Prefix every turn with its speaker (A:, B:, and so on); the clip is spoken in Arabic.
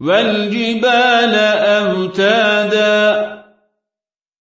A: والجبال أوتادا